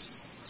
あ。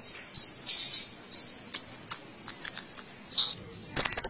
Thank you.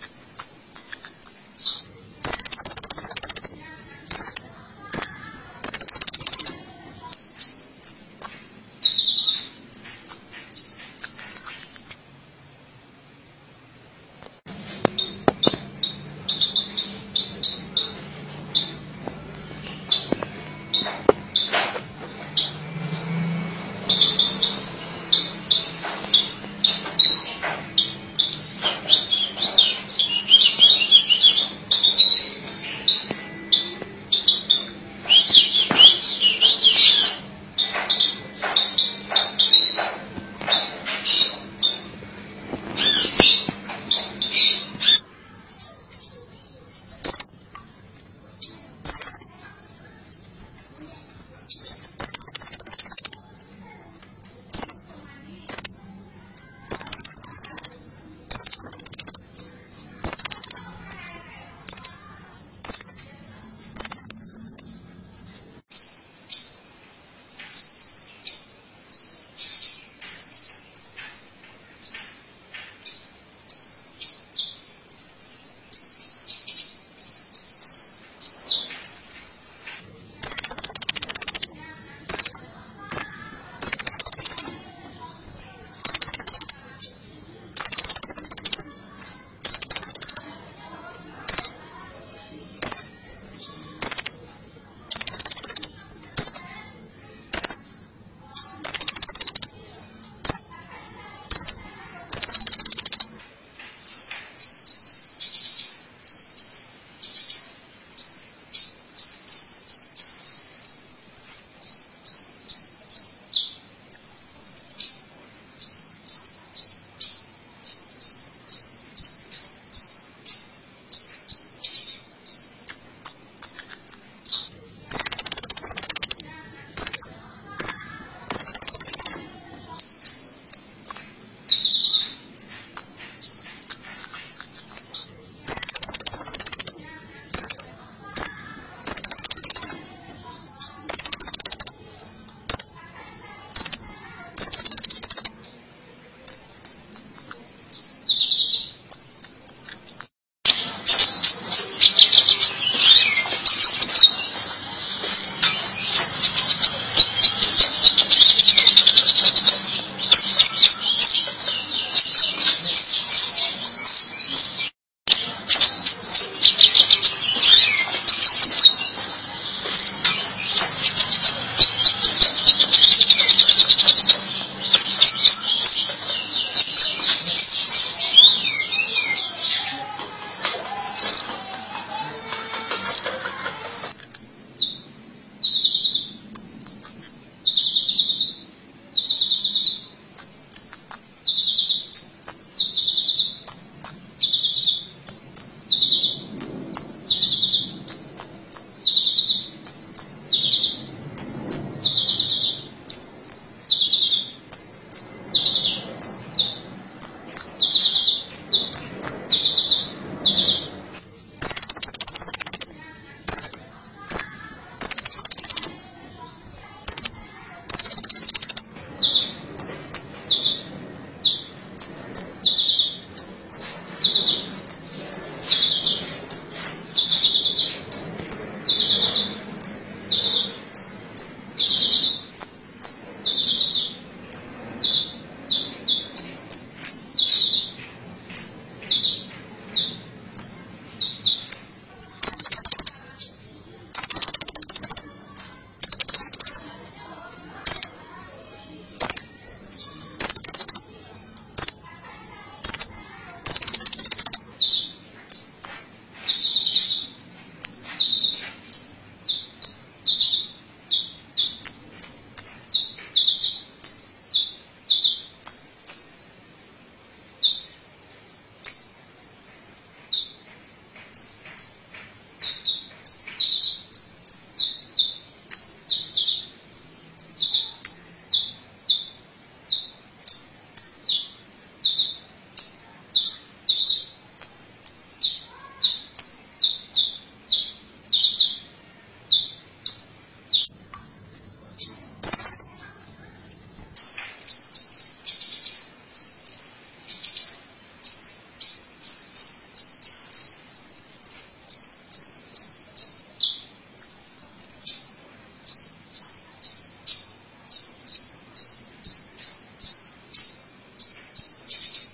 you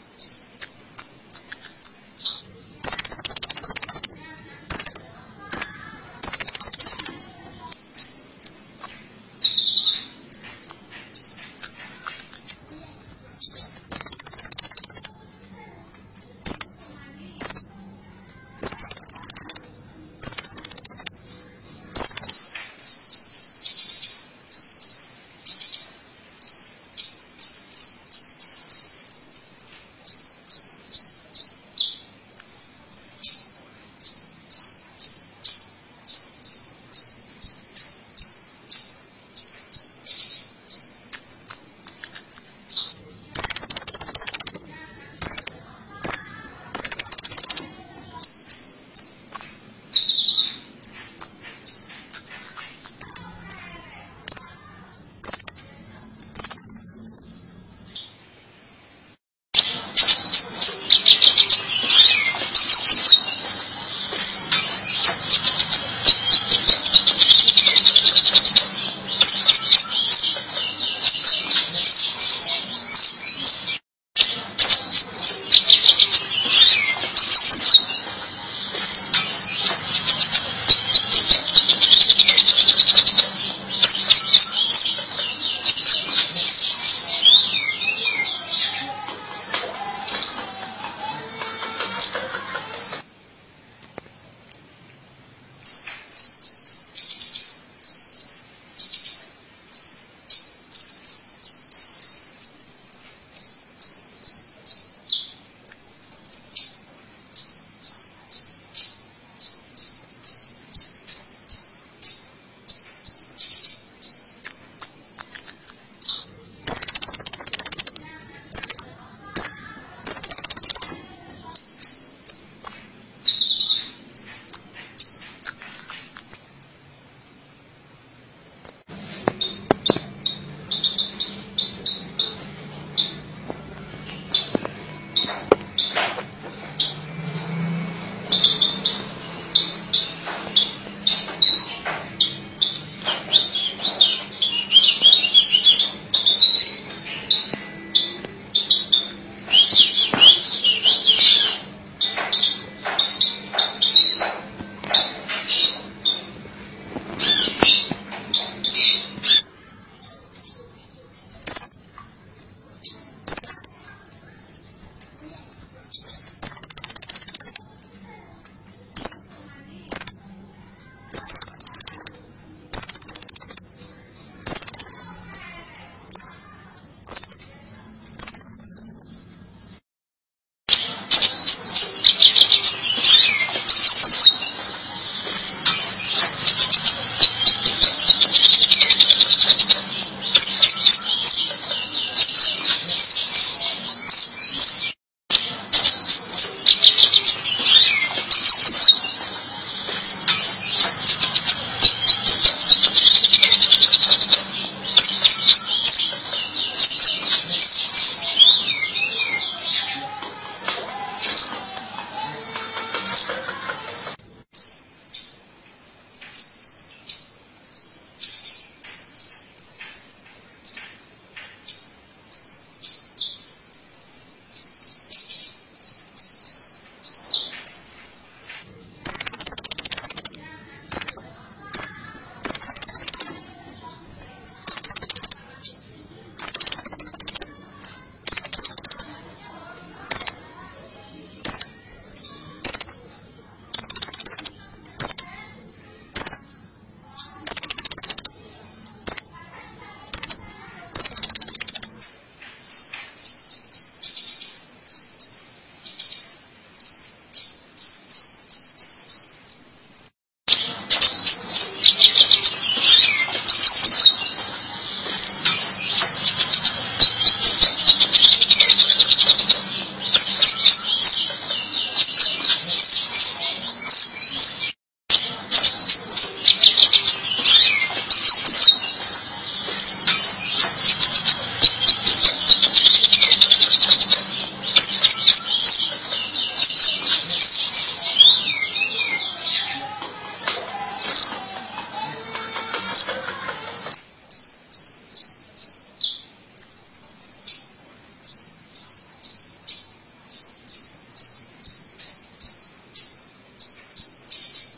Thank you.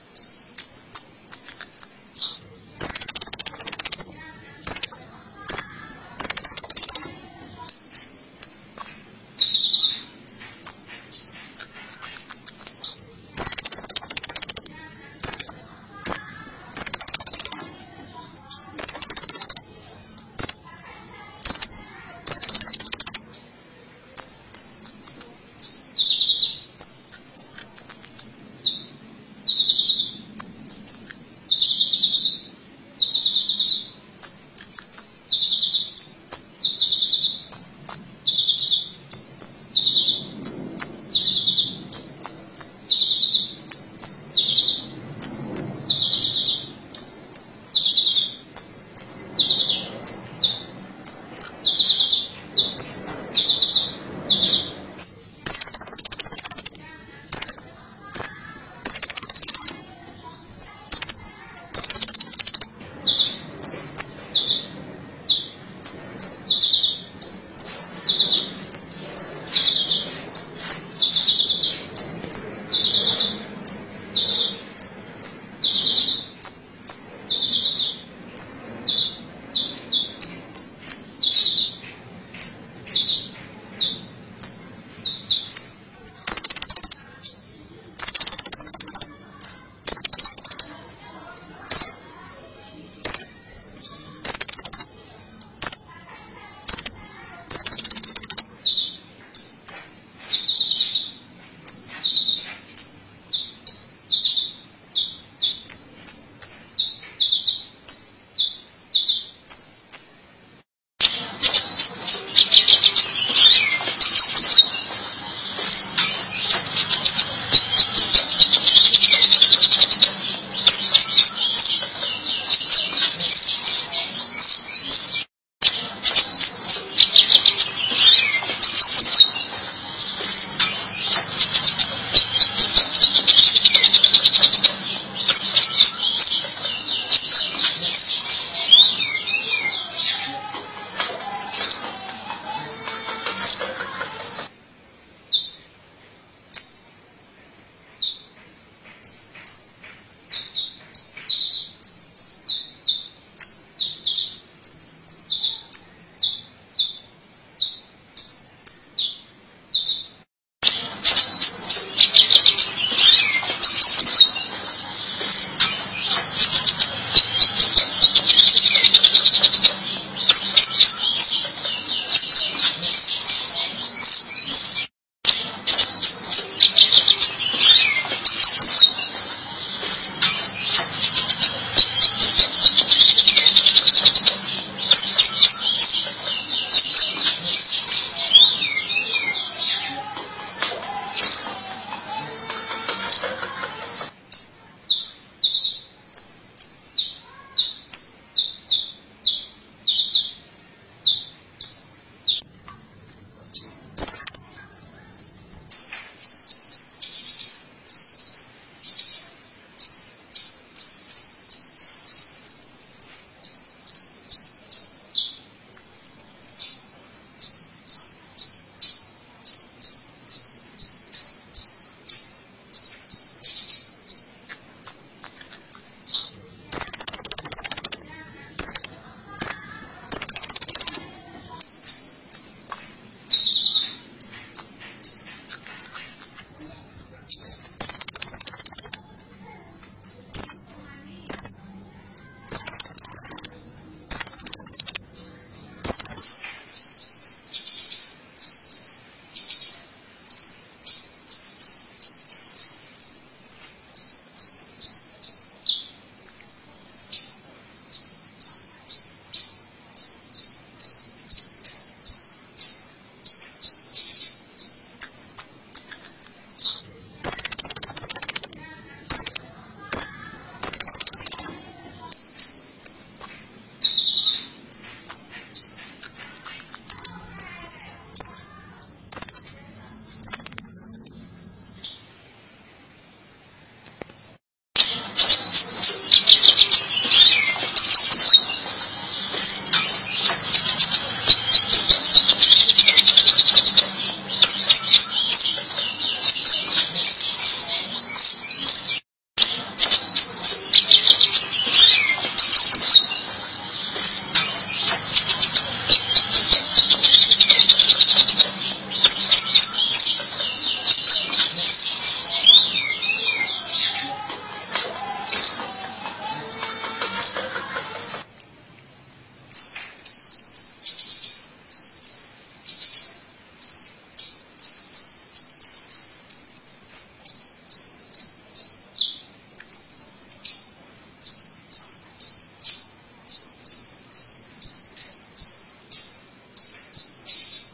Thank you.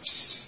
you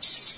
すっ。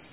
you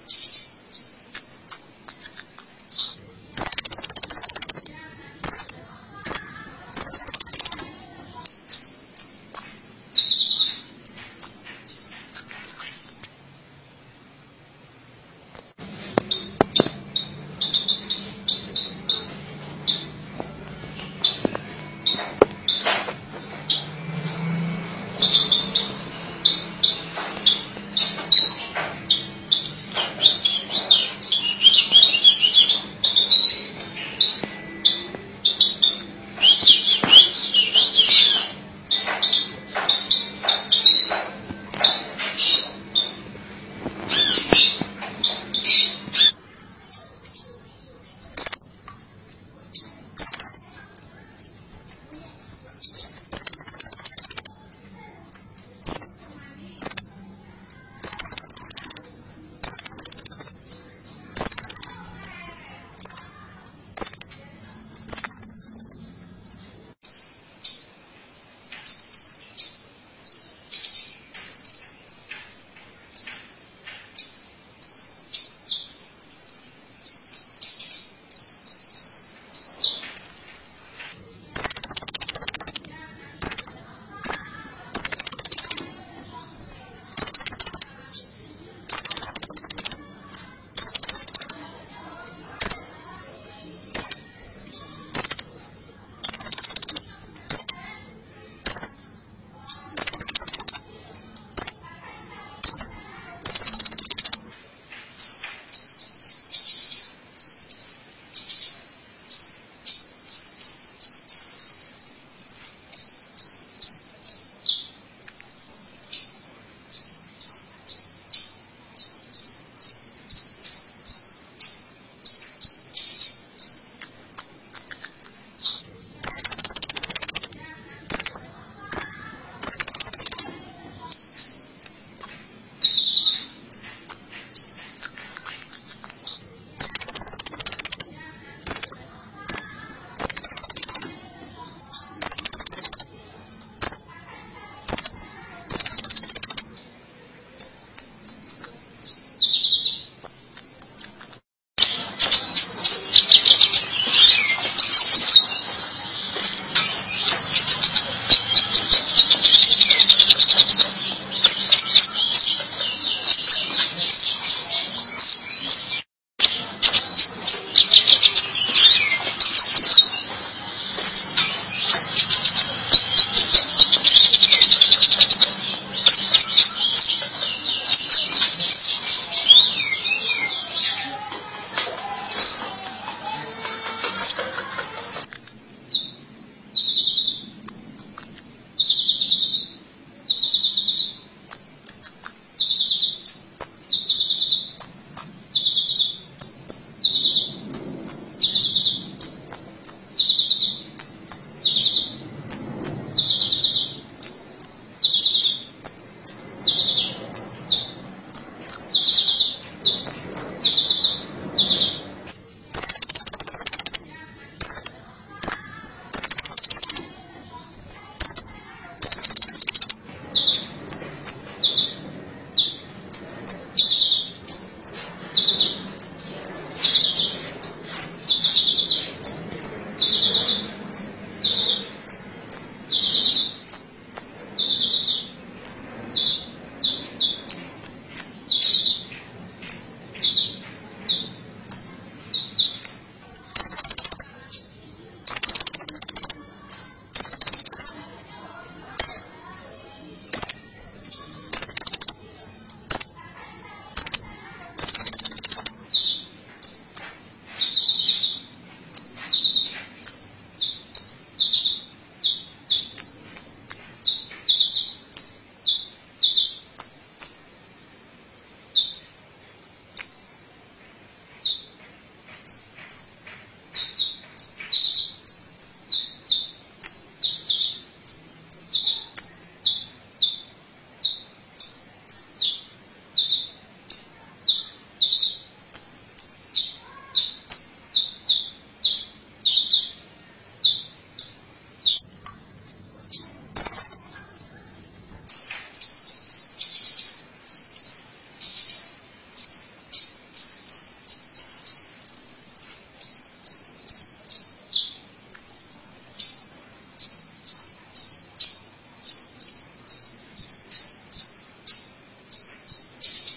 Psst.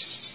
you